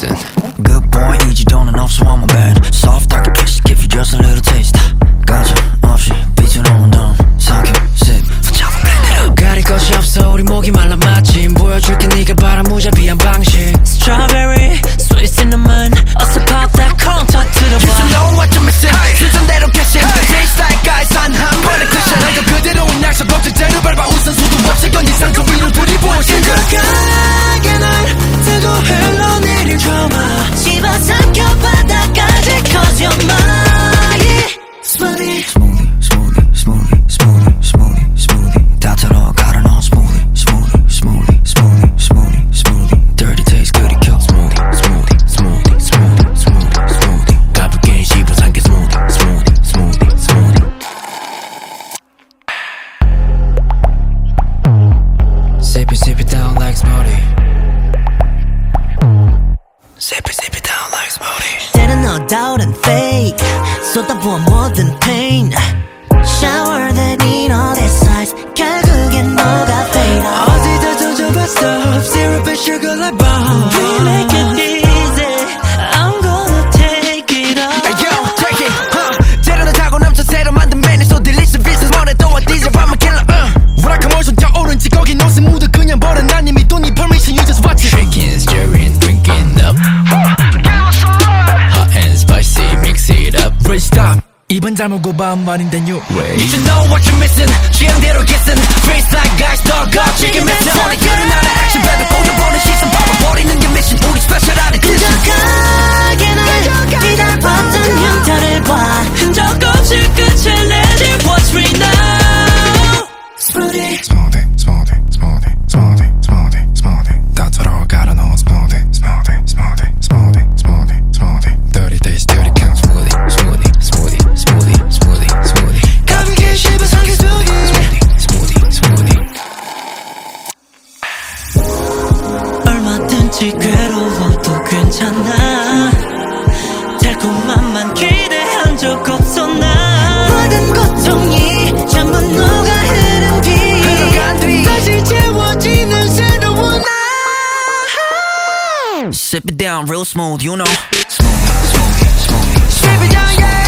Listen. Good boy, need you done enough, so I'm a bad. Soft, I can give you just a little taste. 가져 없이 빛을 오는 넌 삼킴, sip, 붙잡아 blend 가릴 것이 없어, 우리 목이 말라 마침. 보여줄게, 네가 바람 bang shit. Strawberry, sweet cinnamon. 어서 pop that corn, 더 들어봐. You should know what you're missing. 순서대로 캐시. Taste like guys, 한한 번에 끝이야. 너 그대로 온 약속, 걱정 제대로 밟아. 우선 수도 없이 건 이상 그 위로 돌이보아. 생각해. Sip it, sip it down like smoothie. Sip it, sip it down like smoothie. 때는 no doubt and fake 쏟아부어 뭐든 pain Shower that in all this size 결국엔 너가 fade out 어디다 던져봤어 Syrup and sugar like bomb We make it easy I'm gonna take it all Yo, take it, huh 재료는 타고 넘쳐 새로 만든 메뉴 So delicious, business 원해도 와 DJ 밤은 killer, uh 뭐랄까 뭘 손자 오른지 거기 노스 입은 잘못 반 말인데 new way You should know what you're missing 취향대로 kissing Face like guys, dog up, chicken missing 오늘 그런 나의 action baby 보여보는 시선 봐버리는 게 mission 우리 special out 부족하게 날 기다렸던 흉터를 봐 흔적 없이 끝을 내지 What's free now smoothie, smoothie, smoothie, smoothie, smoothie. 얼마든지 괴로워도 괜찮아 달콤함만 기대한 적 없어 나 모든 고통이 전부 녹아 흐른 뒤 뒤. 다시 채워지는 새로운 나 Sip it down real smooth, you know. Smoothie, smoothie, smoothie. Sip it down, yeah.